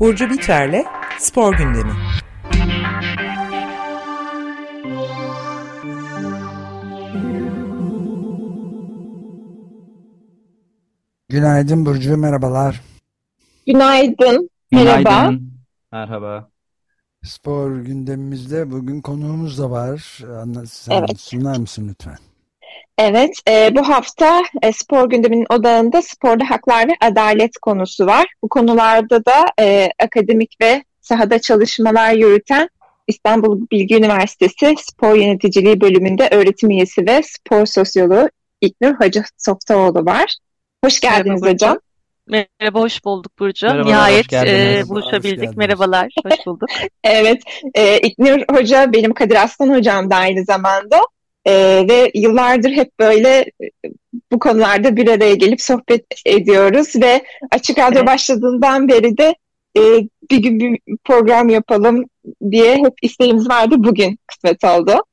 Burcu Biterle Spor Gündemi. Günaydın Burcu, merhabalar. Günaydın, merhaba. Günaydın. Merhaba. Spor gündemimizde bugün konuğumuz da var. Anla- Sen Evet. sunar mısın lütfen? Evet, e, bu hafta e, spor gündeminin odağında sporda haklar ve adalet konusu var. Bu konularda da e, akademik ve sahada çalışmalar yürüten İstanbul Bilgi Üniversitesi Spor Yöneticiliği bölümünde öğretim üyesi ve spor sosyoloğu İlknur Hacı Softaoğlu var. Hoş geldiniz Merhaba hocam. Merhaba, hoş bulduk Burcu. Merhabalar, Nihayet e, buluşabildik. Hoş. Merhabalar, hoş bulduk. Evet, e, İlknur Hoca benim Kadir Aslan hocam da aynı zamanda E, ve yıllardır hep böyle e, bu konularda bir araya gelip sohbet ediyoruz ve Açık Radyo Evet. başladığından beri de e, bir gün bir program yapalım diye hep isteğimiz vardı. Bugün kısmet oldu.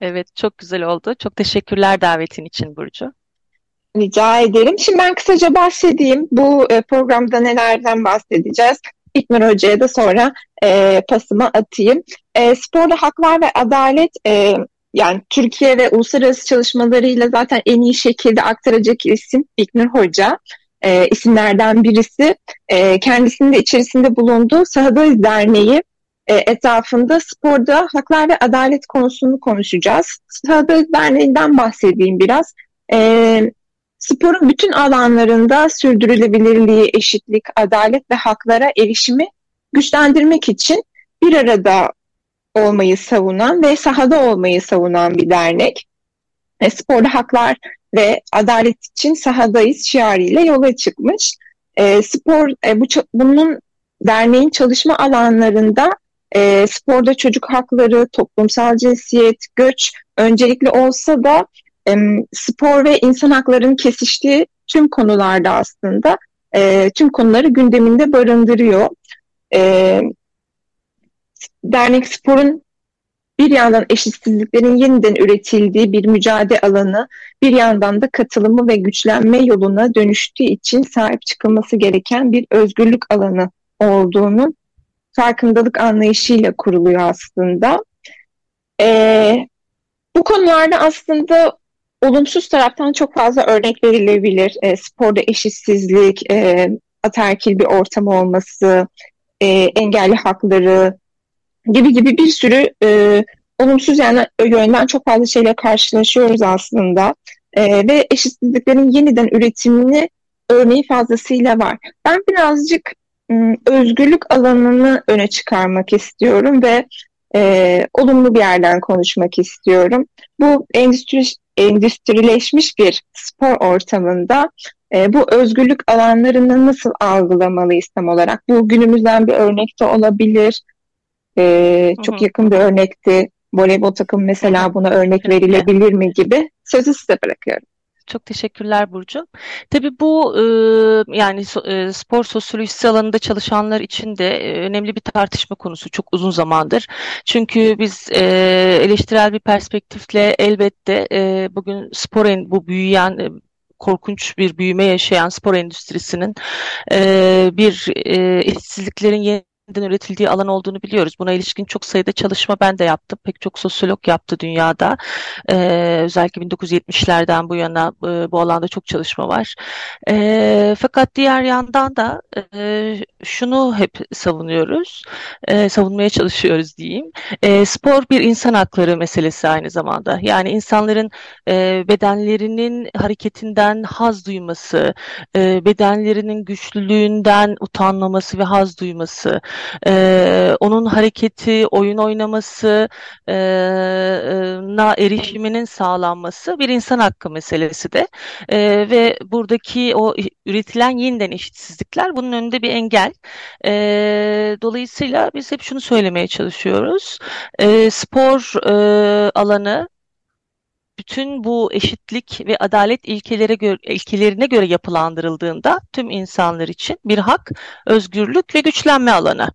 Evet, çok güzel oldu. Çok teşekkürler davetin için Burcu. Rica ederim. Şimdi ben kısaca bahsedeyim. Bu e, programda nelerden bahsedeceğiz? İknur Hoca'ya da sonra e, pasımı atayım. E, sporda haklar ve adalet e, yani Türkiye ve uluslararası çalışmalarıyla zaten en iyi şekilde aktaracak isim İknur Hoca. E, isimlerden birisi. E, kendisinin de içerisinde bulunduğu Sahadayız Derneği e, etrafında sporda haklar ve adalet konusunu konuşacağız. Sahadayız Derneği'nden bahsedeyim biraz. E, Sporun bütün alanlarında sürdürülebilirliği, eşitlik, adalet ve haklara erişimi güçlendirmek için bir arada olmayı savunan ve sahada olmayı savunan bir dernek. E, sporda haklar ve adalet için sahadayız şiarıyla yola çıkmış. E, spor e, bu bunun derneğin çalışma alanlarında e, sporda çocuk hakları, toplumsal cinsiyet, göç öncelikli olsa da em, spor ve insan haklarının kesiştiği tüm konularda aslında e, tüm konuları gündeminde barındırıyor. E, dernek sporun bir yandan eşitsizliklerin yeniden üretildiği bir mücadele alanı, bir yandan da katılımı ve güçlenme yoluna dönüştüğü için sahip çıkılması gereken bir özgürlük alanı olduğunu farkındalık anlayışıyla kuruluyor aslında. E, bu konularda aslında olumsuz taraftan çok fazla örnek verilebilir. E, sporda eşitsizlik, e, ataerkil bir ortam olması, e, engelli hakları gibi gibi bir sürü e, olumsuz yani yönden çok fazla şeyle karşılaşıyoruz aslında. E, ve eşitsizliklerin yeniden üretimini örneği fazlasıyla var. Ben birazcık özgürlük alanını öne çıkarmak istiyorum ve e, olumlu bir yerden konuşmak istiyorum. Bu endüstri, endüstrileşmiş bir spor ortamında e, bu özgürlük alanlarını nasıl algılamalıyız tam olarak? Bu günümüzden bir örnek de olabilir. E, çok yakın bir örnekti. Voleybol takımı mesela buna örnek verilebilir mi gibi. Sözü size bırakıyorum. Çok teşekkürler Burcu. Tabii bu e, yani e, spor sosyolojisi alanında çalışanlar için de e, önemli bir tartışma konusu çok uzun zamandır. Çünkü biz e, eleştirel bir perspektifle elbette e, bugün spor en, bu büyüyen e, korkunç bir büyüme yaşayan spor endüstrisinin e, bir e, eşitsizliklerin yeniden üretildiği alan olduğunu biliyoruz. Buna ilişkin çok sayıda çalışma ben de yaptım. Pek çok sosyolog yaptı dünyada. Ee, özellikle 1970'lerden bu yana e, bu alanda çok çalışma var. Ee, fakat diğer yandan da e, şunu hep savunuyoruz, e, savunmaya çalışıyoruz diyeyim. E, spor bir insan hakları meselesi aynı zamanda. Yani insanların e, bedenlerinin hareketinden haz duyması, e, bedenlerinin güçlülüğünden utanmaması ve haz duyması, e, onun hareketi, oyun oynaması, e, na erişiminin sağlanması bir insan hakkı meselesi de E, ve buradaki o üretilen yeniden eşitsizlikler bunun önünde bir engel. E, dolayısıyla biz hep şunu söylemeye çalışıyoruz. E, spor e, alanı bütün bu eşitlik ve adalet ilkelere göre, ilkelerine göre yapılandırıldığında tüm insanlar için bir hak, özgürlük ve güçlenme alanı.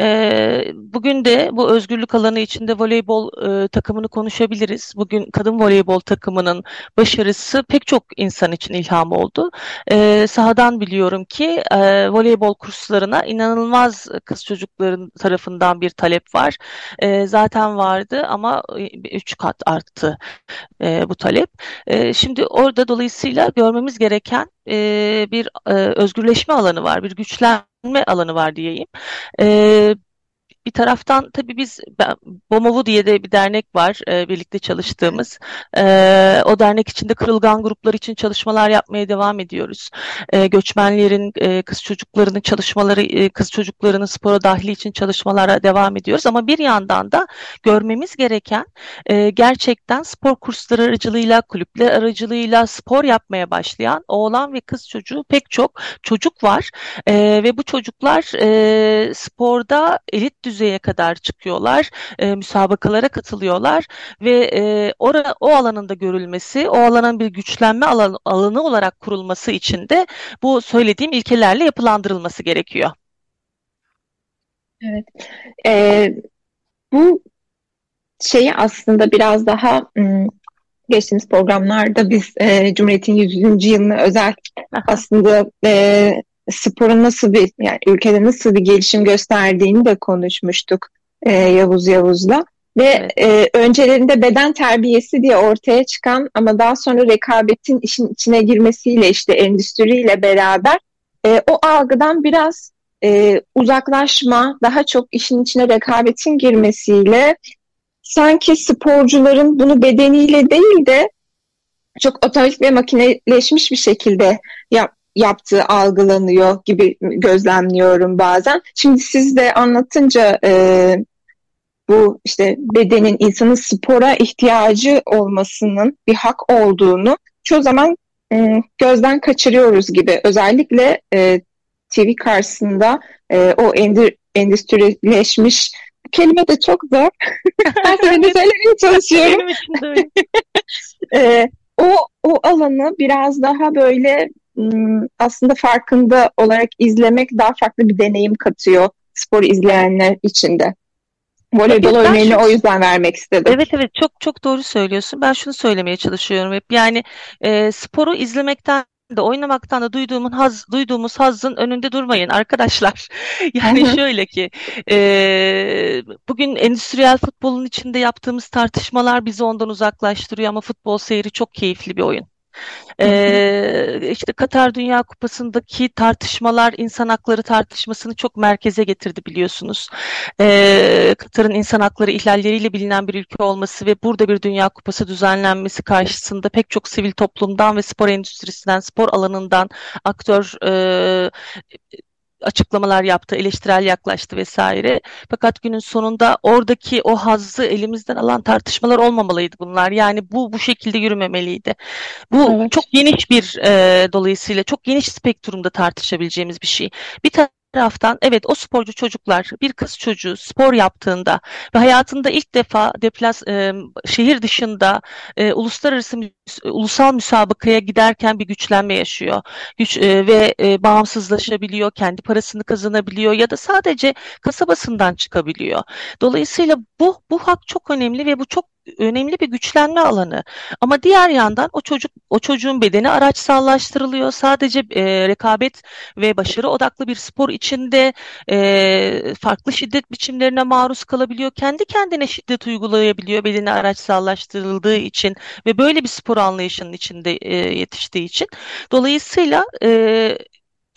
E, bugün de bu özgürlük alanı içinde voleybol e, takımını konuşabiliriz. Bugün kadın voleybol takımının başarısı pek çok insan için ilham oldu. E, sahadan biliyorum ki e, voleybol kurslarına inanılmaz kız çocukların tarafından bir talep var. E, zaten vardı ama üç kat arttı e, bu talep. E, şimdi orada dolayısıyla görmemiz gereken e, bir e, özgürleşme alanı var, bir güçlenme alanı var diyeyim. E, bir taraftan tabii biz BOMOVU diye de bir dernek var e, birlikte çalıştığımız. E, o dernek içinde kırılgan gruplar için çalışmalar yapmaya devam ediyoruz. E, göçmenlerin, e, kız çocuklarının çalışmaları, e, kız çocuklarının spora dahili için çalışmalara devam ediyoruz. Ama bir yandan da görmemiz gereken e, gerçekten spor kursları aracılığıyla, kulüpler aracılığıyla spor yapmaya başlayan oğlan ve kız çocuğu pek çok çocuk var. E, ve bu çocuklar e, sporda elit düzeye kadar çıkıyorlar, e, müsabakalara katılıyorlar ve e, ora, o alanın da görülmesi, o alanın bir güçlenme alanı, alanı olarak kurulması için de bu söylediğim ilkelerle yapılandırılması gerekiyor. Evet. Ee, bu şeyi aslında biraz daha geçtiğimiz programlarda biz e, Cumhuriyet'in 100. yılını özel aslında e, sporun nasıl bir yani ülkede nasıl bir gelişim gösterdiğini de konuşmuştuk e, Yavuz Yavuz'la. Ve evet. e, öncelerinde beden terbiyesi diye ortaya çıkan ama daha sonra rekabetin işin içine girmesiyle işte endüstriyle beraber e, o algıdan biraz e, uzaklaşma, daha çok işin içine rekabetin girmesiyle sanki sporcuların bunu bedeniyle değil de çok otomatik ve makineleşmiş bir şekilde yap, yaptığı algılanıyor gibi gözlemliyorum bazen. Şimdi siz de anlatınca e, bu işte bedenin insanın spora ihtiyacı olmasının bir hak olduğunu çoğu zaman e, gözden kaçırıyoruz gibi. Özellikle e, TV karşısında e, o endir, endüstrileşmiş kelime de çok zor. Her seferinde söylemeye çalışıyorum. e, o, o alanı biraz daha böyle aslında farkında olarak izlemek daha farklı bir deneyim katıyor spor izleyenler için de. Voleybol örneğini o yüzden vermek istedim. Evet evet çok çok doğru söylüyorsun. Ben şunu söylemeye çalışıyorum hep. Yani e, sporu izlemekten de oynamaktan da duyduğumun haz, duyduğumuz hazın önünde durmayın arkadaşlar. Yani şöyle ki e, bugün endüstriyel futbolun içinde yaptığımız tartışmalar bizi ondan uzaklaştırıyor ama futbol seyri çok keyifli bir oyun. Ee, işte Katar Dünya Kupası'ndaki tartışmalar insan hakları tartışmasını çok merkeze getirdi biliyorsunuz. Ee, Katar'ın insan hakları ihlalleriyle bilinen bir ülke olması ve burada bir Dünya Kupası düzenlenmesi karşısında pek çok sivil toplumdan ve spor endüstrisinden, spor alanından aktör e, açıklamalar yaptı, eleştirel yaklaştı vesaire. Fakat günün sonunda oradaki o hazzı elimizden alan tartışmalar olmamalıydı bunlar. Yani bu bu şekilde yürümemeliydi. Bu evet. çok geniş bir e, dolayısıyla çok geniş spektrumda tartışabileceğimiz bir şey. Bir taraftan evet o sporcu çocuklar bir kız çocuğu spor yaptığında ve hayatında ilk defa deplas e, şehir dışında e, uluslararası ulusal müsabakaya giderken bir güçlenme yaşıyor. Güç e, ve e, bağımsızlaşabiliyor, kendi parasını kazanabiliyor ya da sadece kasabasından çıkabiliyor. Dolayısıyla bu bu hak çok önemli ve bu çok önemli bir güçlenme alanı. Ama diğer yandan o çocuk o çocuğun bedeni araçsallaştırılıyor. Sadece e, rekabet ve başarı odaklı bir spor içinde e, farklı şiddet biçimlerine maruz kalabiliyor. Kendi kendine şiddet uygulayabiliyor bedeni araçsallaştırıldığı için ve böyle bir spor anlayışının içinde e, yetiştiği için. Dolayısıyla e,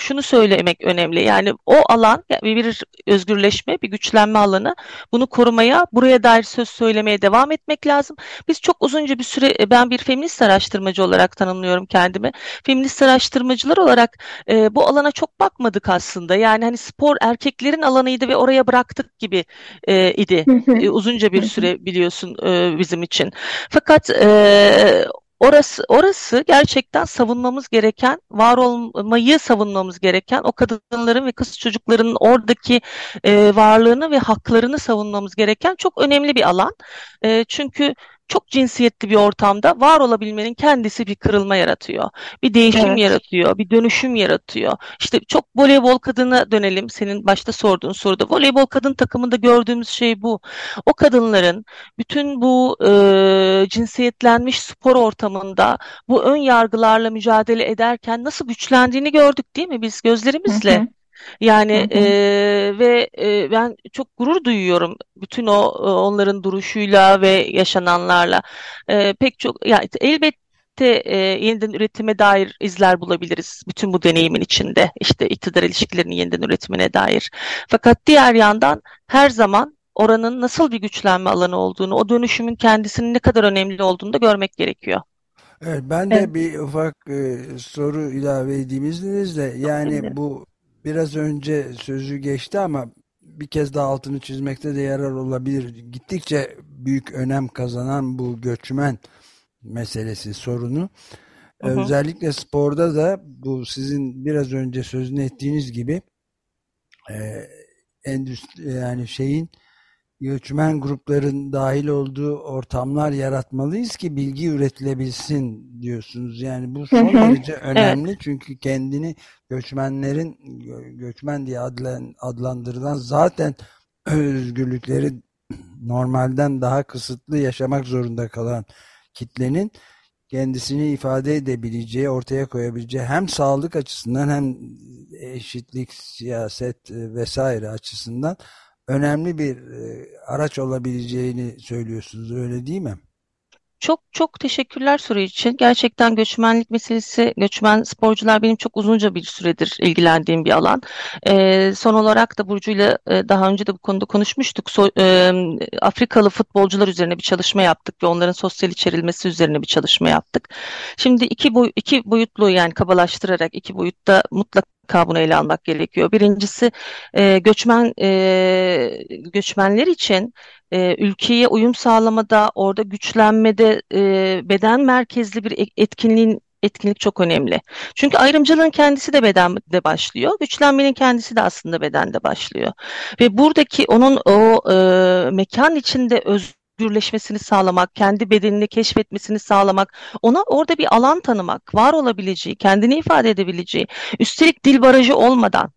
şunu söylemek önemli. Yani o alan bir özgürleşme, bir güçlenme alanı. Bunu korumaya, buraya dair söz söylemeye devam etmek lazım. Biz çok uzunca bir süre, e, ben bir feminist araştırmacı olarak tanımlıyorum kendimi. Feminist araştırmacılar olarak e, bu alana çok bakmadık aslında. Yani hani spor erkeklerin alanıydı ve oraya bıraktık gibi e, idi. e, uzunca bir süre biliyorsun e, bizim için. Fakat e, Orası, orası gerçekten savunmamız gereken, var olmayı savunmamız gereken, o kadınların ve kız çocuklarının oradaki e, varlığını ve haklarını savunmamız gereken çok önemli bir alan. E, çünkü çok cinsiyetli bir ortamda var olabilmenin kendisi bir kırılma yaratıyor. Bir değişim evet. yaratıyor, bir dönüşüm yaratıyor. İşte çok voleybol kadına dönelim. Senin başta sorduğun soruda. Voleybol kadın takımında gördüğümüz şey bu. O kadınların bütün bu e, cinsiyetlenmiş spor ortamında bu ön yargılarla mücadele ederken nasıl güçlendiğini gördük değil mi biz gözlerimizle? Hı hı. Yani hı hı. E, ve e, ben çok gurur duyuyorum bütün o onların duruşuyla ve yaşananlarla. E, pek çok yani elbette e, yeniden üretime dair izler bulabiliriz bütün bu deneyimin içinde. İşte iktidar ilişkilerinin yeniden üretimine dair. Fakat diğer yandan her zaman oranın nasıl bir güçlenme alanı olduğunu, o dönüşümün kendisinin ne kadar önemli olduğunu da görmek gerekiyor. Evet, ben de evet. bir ufak e, soru ilave edeyim izninizle. Yani bu biraz önce sözü geçti ama bir kez daha altını çizmekte de yarar olabilir. Gittikçe büyük önem kazanan bu göçmen meselesi sorunu. Hı hı. Özellikle sporda da bu sizin biraz önce sözünü ettiğiniz gibi e, endüstri yani şeyin göçmen grupların dahil olduğu ortamlar yaratmalıyız ki bilgi üretilebilsin diyorsunuz. Yani bu son derece önemli evet. çünkü kendini göçmenlerin göçmen diye adlan, adlandırılan zaten özgürlükleri normalden daha kısıtlı yaşamak zorunda kalan kitlenin kendisini ifade edebileceği, ortaya koyabileceği hem sağlık açısından hem eşitlik, siyaset vesaire açısından önemli bir e, araç olabileceğini söylüyorsunuz öyle değil mi? Çok çok teşekkürler soru için. Gerçekten göçmenlik meselesi, göçmen sporcular benim çok uzunca bir süredir ilgilendiğim bir alan. E, son olarak da Burcu'yla e, daha önce de bu konuda konuşmuştuk. So, e, Afrikalı futbolcular üzerine bir çalışma yaptık ve onların sosyal içerilmesi üzerine bir çalışma yaptık. Şimdi iki, boy, iki boyutlu yani kabalaştırarak iki boyutta mutlaka bunu ele almak gerekiyor. Birincisi e, göçmen e, göçmenler için e, ülkeye uyum sağlamada, orada güçlenmede e, beden merkezli bir etkinliğin etkinlik çok önemli. Çünkü ayrımcılığın kendisi de bedende başlıyor. Güçlenmenin kendisi de aslında bedende başlıyor. Ve buradaki onun o e, mekan içinde özgürleşmesini sağlamak, kendi bedenini keşfetmesini sağlamak, ona orada bir alan tanımak, var olabileceği, kendini ifade edebileceği, üstelik dil barajı olmadan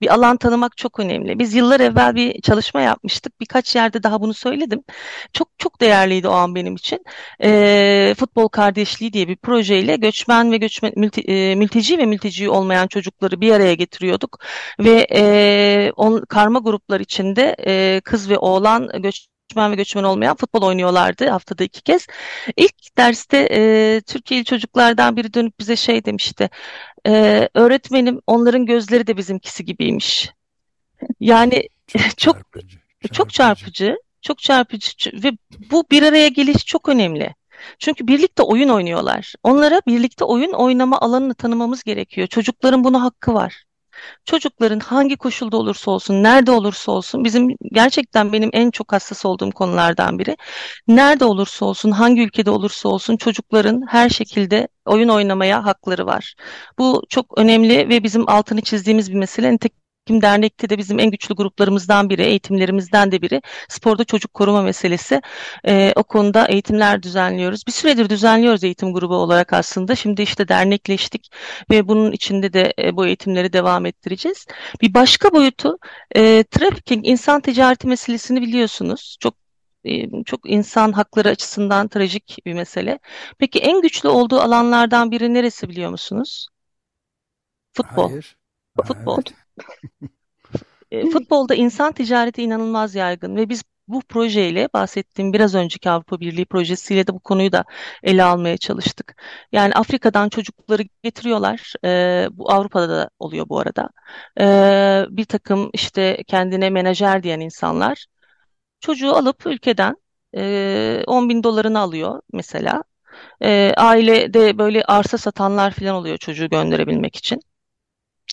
bir alan tanımak çok önemli. Biz yıllar evvel bir çalışma yapmıştık. Birkaç yerde daha bunu söyledim. Çok çok değerliydi o an benim için. E, Futbol Kardeşliği diye bir projeyle göçmen ve göçmen mülti, e, mülteci ve mülteci olmayan çocukları bir araya getiriyorduk ve e, on, karma gruplar içinde e, kız ve oğlan göç göçmen ve göçmen olmayan futbol oynuyorlardı haftada iki kez. İlk derste e, Türkiye'li çocuklardan biri dönüp bize şey demişti. E, öğretmenim onların gözleri de bizimkisi gibiymiş. Yani çok çok çarpıcı, çok çarpıcı, çok çarpıcı ve bu bir araya geliş çok önemli. Çünkü birlikte oyun oynuyorlar. Onlara birlikte oyun oynama alanını tanımamız gerekiyor. Çocukların buna hakkı var çocukların hangi koşulda olursa olsun, nerede olursa olsun bizim gerçekten benim en çok hassas olduğum konulardan biri. Nerede olursa olsun, hangi ülkede olursa olsun çocukların her şekilde oyun oynamaya hakları var. Bu çok önemli ve bizim altını çizdiğimiz bir mesele. Nitekim Eğitim Dernek'te de bizim en güçlü gruplarımızdan biri, eğitimlerimizden de biri sporda çocuk koruma meselesi. E, o konuda eğitimler düzenliyoruz. Bir süredir düzenliyoruz eğitim grubu olarak aslında. Şimdi işte dernekleştik ve bunun içinde de e, bu eğitimleri devam ettireceğiz. Bir başka boyutu e, trafficking, insan ticareti meselesini biliyorsunuz. Çok e, çok insan hakları açısından trajik bir mesele. Peki en güçlü olduğu alanlardan biri neresi biliyor musunuz? Futbol. Hayır. Futbol. Evet. E, futbolda insan ticareti inanılmaz yaygın ve biz bu projeyle bahsettiğim biraz önceki Avrupa Birliği projesiyle de bu konuyu da ele almaya çalıştık. Yani Afrika'dan çocukları getiriyorlar. E, bu Avrupa'da da oluyor bu arada. E, bir takım işte kendine menajer diyen insanlar çocuğu alıp ülkeden e, 10 bin dolarını alıyor mesela. E, ailede böyle arsa satanlar falan oluyor çocuğu gönderebilmek için.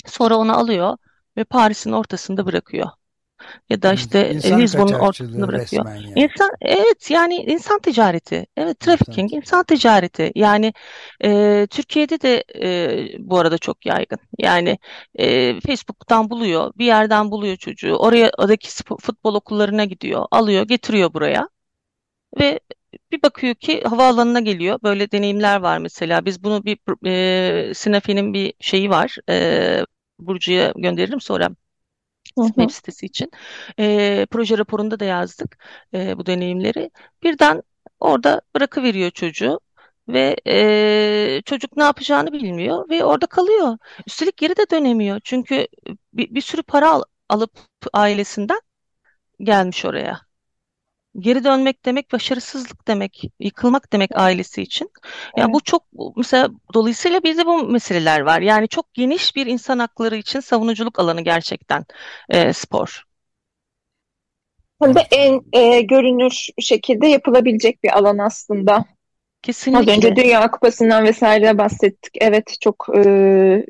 Sonra onu alıyor ve Paris'in ortasında bırakıyor. Ya da işte insan Lisbon'un ortasında bırakıyor. Yani. İnsan evet yani insan ticareti. Evet trafficking insan, insan ticareti. Yani e, Türkiye'de de e, bu arada çok yaygın. Yani e, Facebook'tan buluyor, bir yerden buluyor çocuğu. Oraya oradaki futbol okullarına gidiyor, alıyor, getiriyor buraya ve bir bakıyor ki havaalanına geliyor. Böyle deneyimler var mesela. Biz bunu bir e, Sinafi'nin bir şeyi var. E, Burcu'ya gönderirim sonra web sitesi için. E, proje raporunda da yazdık e, bu deneyimleri. Birden orada bırakıveriyor çocuğu ve e, çocuk ne yapacağını bilmiyor ve orada kalıyor. Üstelik geri de dönemiyor. Çünkü bir, bir sürü para al, alıp ailesinden gelmiş oraya. Geri dönmek demek başarısızlık demek, yıkılmak demek ailesi için. Yani bu çok mesela dolayısıyla bizde bu meseleler var. Yani çok geniş bir insan hakları için savunuculuk alanı gerçekten e, spor. Hem de en e, görünür şekilde yapılabilecek bir alan aslında. Kesinlikle. Az önce Dünya Kupası'ndan vesaire bahsettik. Evet çok e,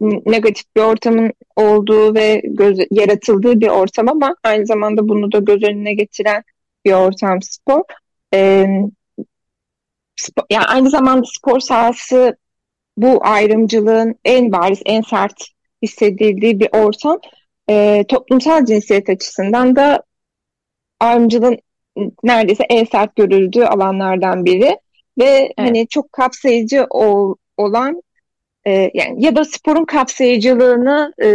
negatif bir ortamın olduğu ve göz, yaratıldığı bir ortam ama aynı zamanda bunu da göz önüne getiren bir ortam spor. E, spor yani aynı zamanda spor sahası bu ayrımcılığın en bariz, en sert hissedildiği bir ortam. E, toplumsal cinsiyet açısından da ayrımcılığın neredeyse en sert görüldüğü alanlardan biri ve evet. hani çok kapsayıcı ol, olan e, yani ya da sporun kapsayıcılığını e,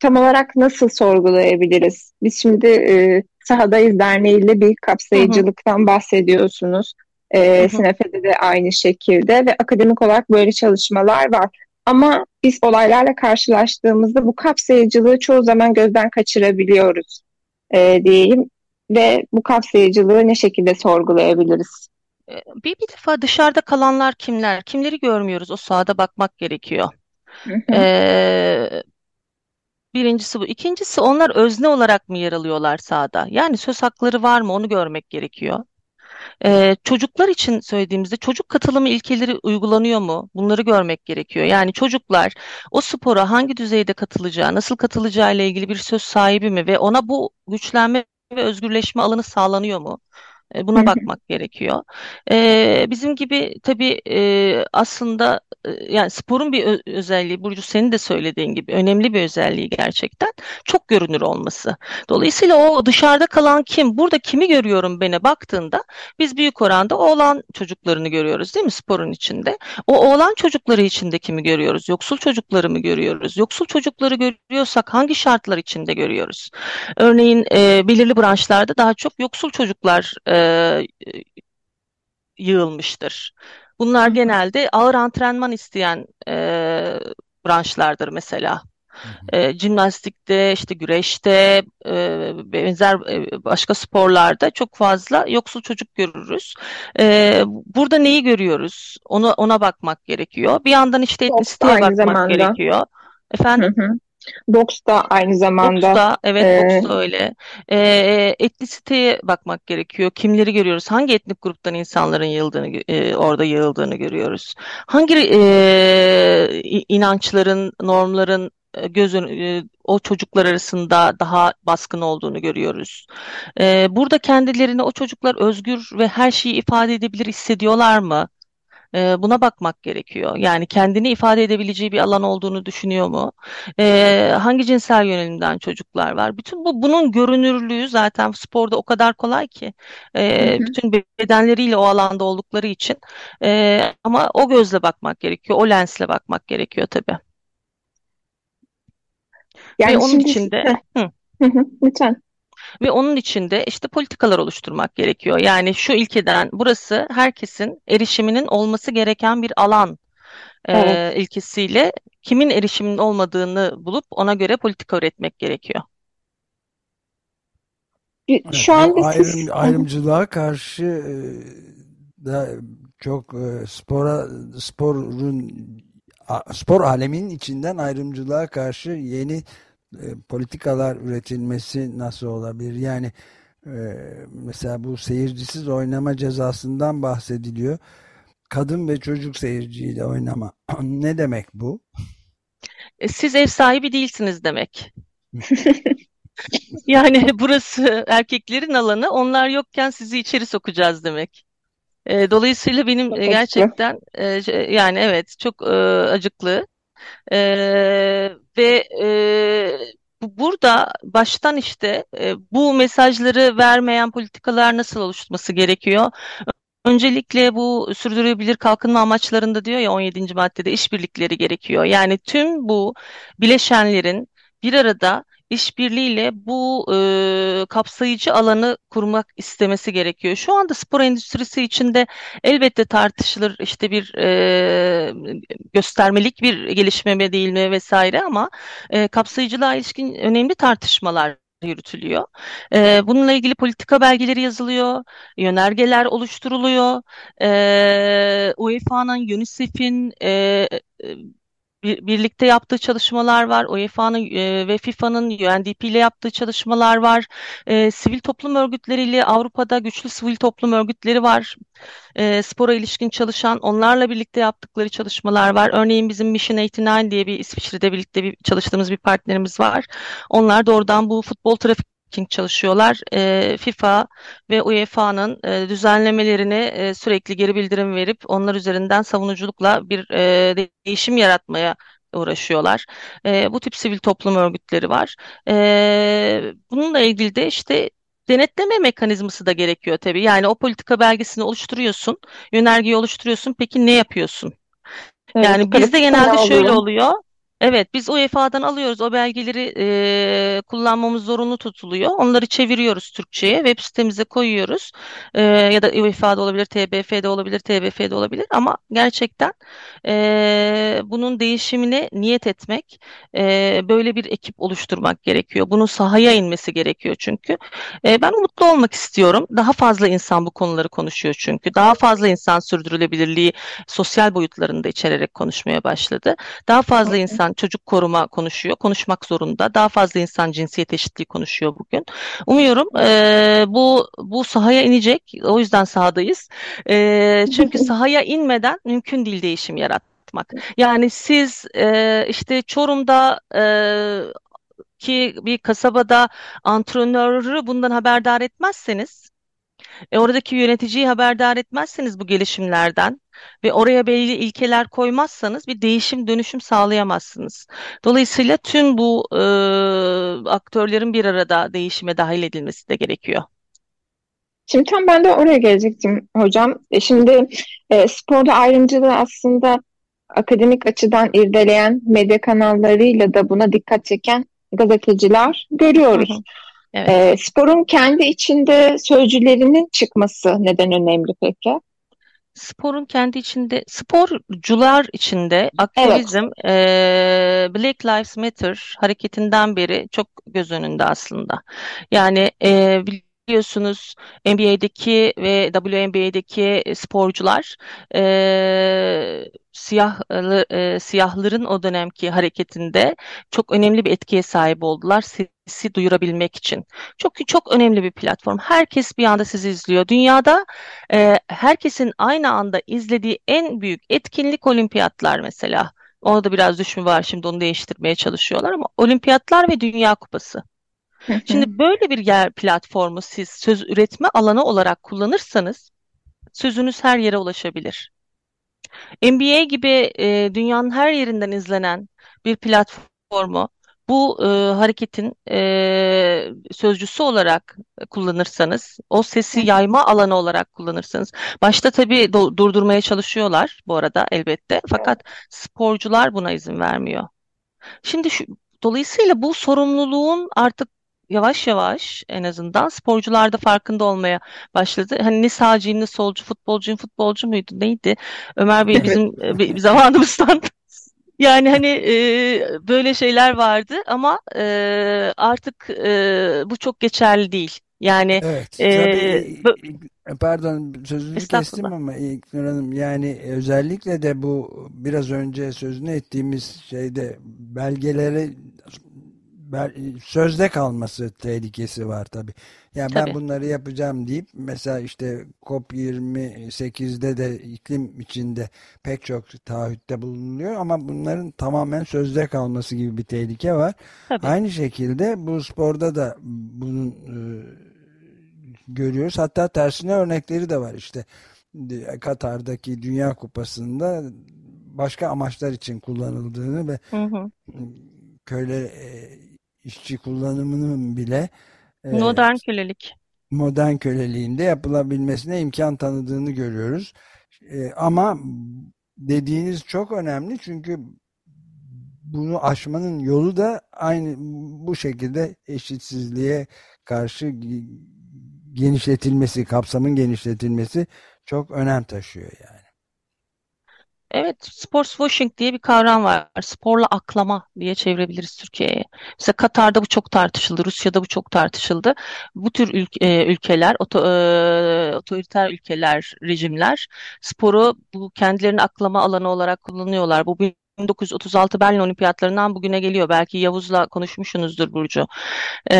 tam olarak nasıl sorgulayabiliriz? Biz şimdi e, Sahadayız Derneği'yle bir kapsayıcılıktan hı hı. bahsediyorsunuz. E, Sinefe'de de aynı şekilde ve akademik olarak böyle çalışmalar var. Ama biz olaylarla karşılaştığımızda bu kapsayıcılığı çoğu zaman gözden kaçırabiliyoruz e, diyeyim ve bu kapsayıcılığı ne şekilde sorgulayabiliriz? Ee, bir, bir defa dışarıda kalanlar kimler? Kimleri görmüyoruz? O sahada bakmak gerekiyor. Ee, birincisi bu. İkincisi onlar özne olarak mı yer alıyorlar sahada? Yani söz hakları var mı? Onu görmek gerekiyor. Ee, çocuklar için söylediğimizde çocuk katılımı ilkeleri uygulanıyor mu? Bunları görmek gerekiyor. Yani çocuklar o spora hangi düzeyde katılacağı, nasıl katılacağı ile ilgili bir söz sahibi mi ve ona bu güçlenme ve özgürleşme alanı sağlanıyor mu? Buna bakmak gerekiyor. Ee, bizim gibi tabii e, aslında e, yani sporun bir özelliği, Burcu senin de söylediğin gibi önemli bir özelliği gerçekten çok görünür olması. Dolayısıyla o dışarıda kalan kim, burada kimi görüyorum bana baktığında biz büyük oranda oğlan çocuklarını görüyoruz değil mi sporun içinde? O oğlan çocukları içinde kimi görüyoruz? Yoksul çocukları mı görüyoruz? Yoksul çocukları görüyorsak hangi şartlar içinde görüyoruz? Örneğin e, belirli branşlarda daha çok yoksul çocuklar e, yığılmıştır. Bunlar genelde ağır antrenman isteyen e, branşlardır mesela. E, jimnastikte, işte güreşte, e, benzer e, başka sporlarda çok fazla yoksul çocuk görürüz. E, burada neyi görüyoruz? Onu ona bakmak gerekiyor. Bir yandan işte etnisiteye bakmak zamanda. gerekiyor. Efendim? Hı hı. Boks da aynı zamanda. Boks da, evet e, boks da öyle. E, etnisiteye bakmak gerekiyor. Kimleri görüyoruz? Hangi etnik gruptan insanların yığıldığını, e, orada yığıldığını görüyoruz? Hangi e, inançların, normların e, göz e, o çocuklar arasında daha baskın olduğunu görüyoruz. E, burada kendilerini o çocuklar özgür ve her şeyi ifade edebilir hissediyorlar mı? E, buna bakmak gerekiyor. Yani kendini ifade edebileceği bir alan olduğunu düşünüyor mu? E, hangi cinsel yönelimden çocuklar var? Bütün bu bunun görünürlüğü zaten sporda o kadar kolay ki. E, bütün bedenleriyle o alanda oldukları için. E, ama o gözle bakmak gerekiyor. O lensle bakmak gerekiyor tabii. Yani Ve onun şimdi... içinde... Hı. Lütfen. Ve onun içinde işte politikalar oluşturmak gerekiyor. Yani şu ilkeden burası herkesin erişiminin olması gereken bir alan evet. e, ilkesiyle kimin erişiminin olmadığını bulup ona göre politika üretmek gerekiyor. Şu anda ayrım, siz... ayrımcılığa karşı e, da çok e, spora sporun spor aleminin içinden ayrımcılığa karşı yeni e, politikalar üretilmesi nasıl olabilir? Yani e, mesela bu seyircisiz oynama cezasından bahsediliyor. Kadın ve çocuk seyirciyle oynama. ne demek bu? E, siz ev sahibi değilsiniz demek. yani burası erkeklerin alanı. Onlar yokken sizi içeri sokacağız demek. dolayısıyla benim gerçekten yani evet çok acıklı. Ee, ve e, burada baştan işte e, bu mesajları vermeyen politikalar nasıl oluşturması gerekiyor? Öncelikle bu sürdürülebilir kalkınma amaçlarında diyor ya 17. maddede işbirlikleri gerekiyor. Yani tüm bu bileşenlerin bir arada işbirliğiyle bu e, kapsayıcı alanı kurmak istemesi gerekiyor. Şu anda spor endüstrisi içinde elbette tartışılır işte bir e, göstermelik bir gelişme mi değil mi vesaire ama e, kapsayıcılığa ilişkin önemli tartışmalar yürütülüyor. E, bununla ilgili politika belgeleri yazılıyor, yönergeler oluşturuluyor. E, UEFA'nın, UNICEF'in e, birlikte yaptığı çalışmalar var. UEFA'nın e, ve FIFA'nın UNDP ile yaptığı çalışmalar var. E, sivil toplum örgütleriyle Avrupa'da güçlü sivil toplum örgütleri var. E, spora ilişkin çalışan onlarla birlikte yaptıkları çalışmalar var. Örneğin bizim Mission 89 diye bir İsviçre'de birlikte bir çalıştığımız bir partnerimiz var. Onlar doğrudan bu futbol trafik King çalışıyorlar. E, FIFA ve UEFA'nın e, düzenlemelerine e, sürekli geri bildirim verip onlar üzerinden savunuculukla bir e, değişim yaratmaya uğraşıyorlar. E, bu tip sivil toplum örgütleri var. E, bununla ilgili de işte denetleme mekanizması da gerekiyor tabii. Yani o politika belgesini oluşturuyorsun, yönergeyi oluşturuyorsun. Peki ne yapıyorsun? Evet, yani bizde genelde şöyle oluyor. Evet, biz UEFA'dan alıyoruz o belgeleri e, kullanmamız zorunlu tutuluyor. Onları çeviriyoruz Türkçe'ye, web sitemize koyuyoruz. E, ya da UEFA'da olabilir, TBF'de olabilir, TBF'de olabilir. Ama gerçekten e, bunun değişimine niyet etmek, e, böyle bir ekip oluşturmak gerekiyor. Bunun sahaya inmesi gerekiyor çünkü. E, ben umutlu olmak istiyorum. Daha fazla insan bu konuları konuşuyor çünkü. Daha fazla insan sürdürülebilirliği sosyal boyutlarında içererek konuşmaya başladı. Daha fazla insan çocuk koruma konuşuyor, konuşmak zorunda. Daha fazla insan cinsiyet eşitliği konuşuyor bugün. Umuyorum e, bu bu sahaya inecek. O yüzden sahadayız. E, çünkü sahaya inmeden mümkün değil değişim yaratmak. Yani siz e, işte Çorum'da e, ki bir kasabada antrenörü bundan haberdar etmezseniz e, oradaki yöneticiyi haberdar etmezseniz bu gelişimlerden ve oraya belli ilkeler koymazsanız bir değişim dönüşüm sağlayamazsınız. Dolayısıyla tüm bu e, aktörlerin bir arada değişime dahil edilmesi de gerekiyor. Şimdi tam ben de oraya gelecektim hocam. E, şimdi e, sporda ayrımcılığı aslında akademik açıdan irdeleyen medya kanallarıyla da buna dikkat çeken gazeteciler görüyoruz. Hı hı. Evet. E, sporun kendi içinde sözcülerinin çıkması neden önemli peki? Sporun kendi içinde, sporcular içinde aktivizm evet. e, Black Lives Matter hareketinden beri çok göz önünde aslında. Yani e, biliyorsunuz NBA'deki ve WNBA'deki sporcular e, siyah e, siyahların o dönemki hareketinde çok önemli bir etkiye sahip oldular sesi duyurabilmek için. Çok çok önemli bir platform. Herkes bir anda sizi izliyor. Dünyada e, herkesin aynı anda izlediği en büyük etkinlik olimpiyatlar mesela. Orada biraz düşme var şimdi onu değiştirmeye çalışıyorlar ama olimpiyatlar ve dünya kupası. Şimdi böyle bir yer platformu siz söz üretme alanı olarak kullanırsanız sözünüz her yere ulaşabilir. NBA gibi e, dünyanın her yerinden izlenen bir platformu bu e, hareketin e, sözcüsü olarak kullanırsanız, o sesi yayma alanı olarak kullanırsanız, başta tabii durdurmaya çalışıyorlar bu arada elbette, fakat sporcular buna izin vermiyor. Şimdi şu, dolayısıyla bu sorumluluğun artık yavaş yavaş en azından sporcular da farkında olmaya başladı. Hani ne sağcıyım ne solcu, futbolcuyum, futbolcu muydu neydi? Ömer Bey bizim evet. bir zamanımızdan yani hani e, böyle şeyler vardı ama e, artık e, bu çok geçerli değil. Yani evet, e, tabii, pardon sözünü kestim ama İlknur Hanım yani özellikle de bu biraz önce sözünü ettiğimiz şeyde belgeleri sözde kalması tehlikesi var tabi. Yani tabii. ben bunları yapacağım deyip mesela işte COP28'de de iklim içinde pek çok taahhütte bulunuyor ama bunların tamamen sözde kalması gibi bir tehlike var. Tabii. Aynı şekilde bu sporda da bunun e, görüyoruz. Hatta tersine örnekleri de var işte. Katar'daki Dünya Kupası'nda başka amaçlar için kullanıldığını ve hı hı. köyle e, işçi kullanımının bile e, modern kölelik modern köleliğinde yapılabilmesine imkan tanıdığını görüyoruz. E, ama dediğiniz çok önemli çünkü bunu aşmanın yolu da aynı bu şekilde eşitsizliğe karşı genişletilmesi, kapsamın genişletilmesi çok önem taşıyor yani. Evet, sports washing diye bir kavram var. Sporla aklama diye çevirebiliriz Türkiye'ye. Mesela Katar'da bu çok tartışıldı, Rusya'da bu çok tartışıldı. Bu tür ülke, ülkeler, oto, e, otoriter ülkeler, rejimler sporu bu kendilerini aklama alanı olarak kullanıyorlar. Bu 1936 Berlin Olimpiyatlarından bugüne geliyor. Belki Yavuz'la konuşmuşsunuzdur Burcu. Ee,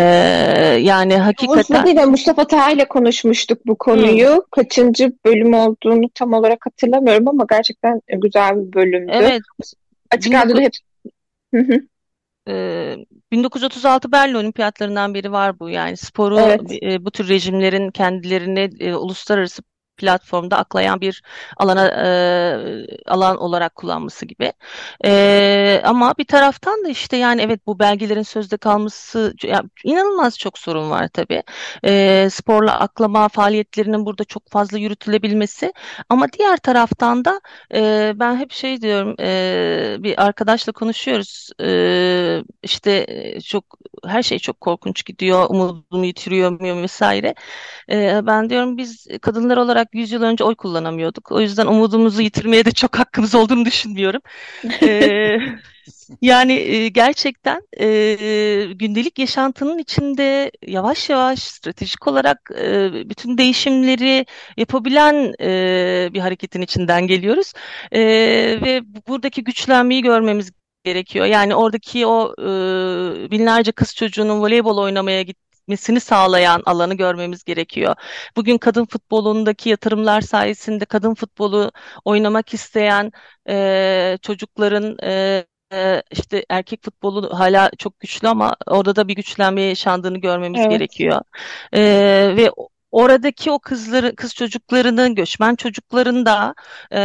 yani hakikaten... Yavuz'la değil Mustafa Taha ile konuşmuştuk bu konuyu. Hmm. Kaçıncı bölüm olduğunu tam olarak hatırlamıyorum ama gerçekten güzel bir bölümdü. Evet. Açık radyoda hep... Ee, 1936 Berlin Olimpiyatlarından biri var bu yani sporu evet. e, bu tür rejimlerin kendilerini e, uluslararası platformda aklayan bir alana e, alan olarak kullanması gibi. E, ama bir taraftan da işte yani evet bu belgelerin sözde kalması yani inanılmaz çok sorun var tabii. E, sporla aklama faaliyetlerinin burada çok fazla yürütülebilmesi ama diğer taraftan da e, ben hep şey diyorum e, bir arkadaşla konuşuyoruz e, işte çok her şey çok korkunç gidiyor umudumu yitiriyor muyum vesaire. E, ben diyorum biz kadınlar olarak 100 yıl önce oy kullanamıyorduk. O yüzden umudumuzu yitirmeye de çok hakkımız olduğunu düşünmüyorum. ee, yani e, gerçekten e, gündelik yaşantının içinde yavaş yavaş stratejik olarak e, bütün değişimleri yapabilen e, bir hareketin içinden geliyoruz. E, ve buradaki güçlenmeyi görmemiz gerekiyor. Yani oradaki o e, binlerce kız çocuğunun voleybol oynamaya git gitmesini sağlayan alanı görmemiz gerekiyor. Bugün kadın futbolundaki yatırımlar sayesinde kadın futbolu oynamak isteyen e, çocukların e, işte erkek futbolu hala çok güçlü ama orada da bir güçlenme yaşandığını görmemiz evet. gerekiyor. Ee, ve oradaki o kızları, kız çocuklarının, göçmen çocukların da e,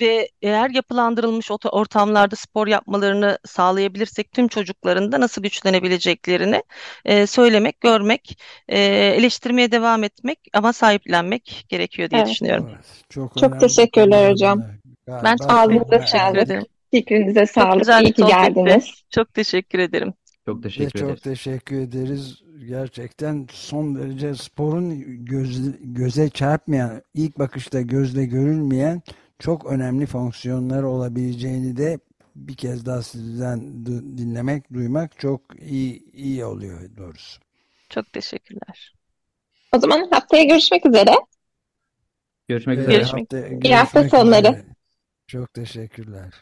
ve eğer yapılandırılmış ortamlarda spor yapmalarını sağlayabilirsek tüm çocukların da nasıl güçlenebileceklerini e, söylemek, görmek, e, eleştirmeye devam etmek ama sahiplenmek gerekiyor diye evet. düşünüyorum. Evet, çok çok teşekkürler hocam. Ben ağzınıza sağlık. Fikrinize sağlık. İyi ki geldiniz. Çok teşekkür ederim. Çok teşekkür ederiz. Çok teşekkür ederiz gerçekten son derece sporun göz, göze çarpmayan, ilk bakışta gözle görülmeyen çok önemli fonksiyonları olabileceğini de bir kez daha sizden dinlemek, duymak çok iyi iyi oluyor doğrusu. Çok teşekkürler. O zaman haftaya görüşmek üzere. Görüşmek üzere. Görüşmek, hafta, görüşmek İyi hafta sonları. Üzere. Çok teşekkürler.